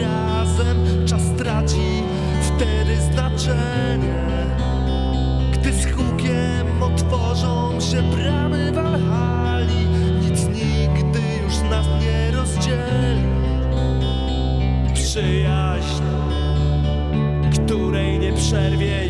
razem Czas traci wtedy znaczenie. Gdy z hukiem otworzą się bramy Walhali Nic nigdy już nas nie rozdzieli. Przyjaźń, której nie przerwie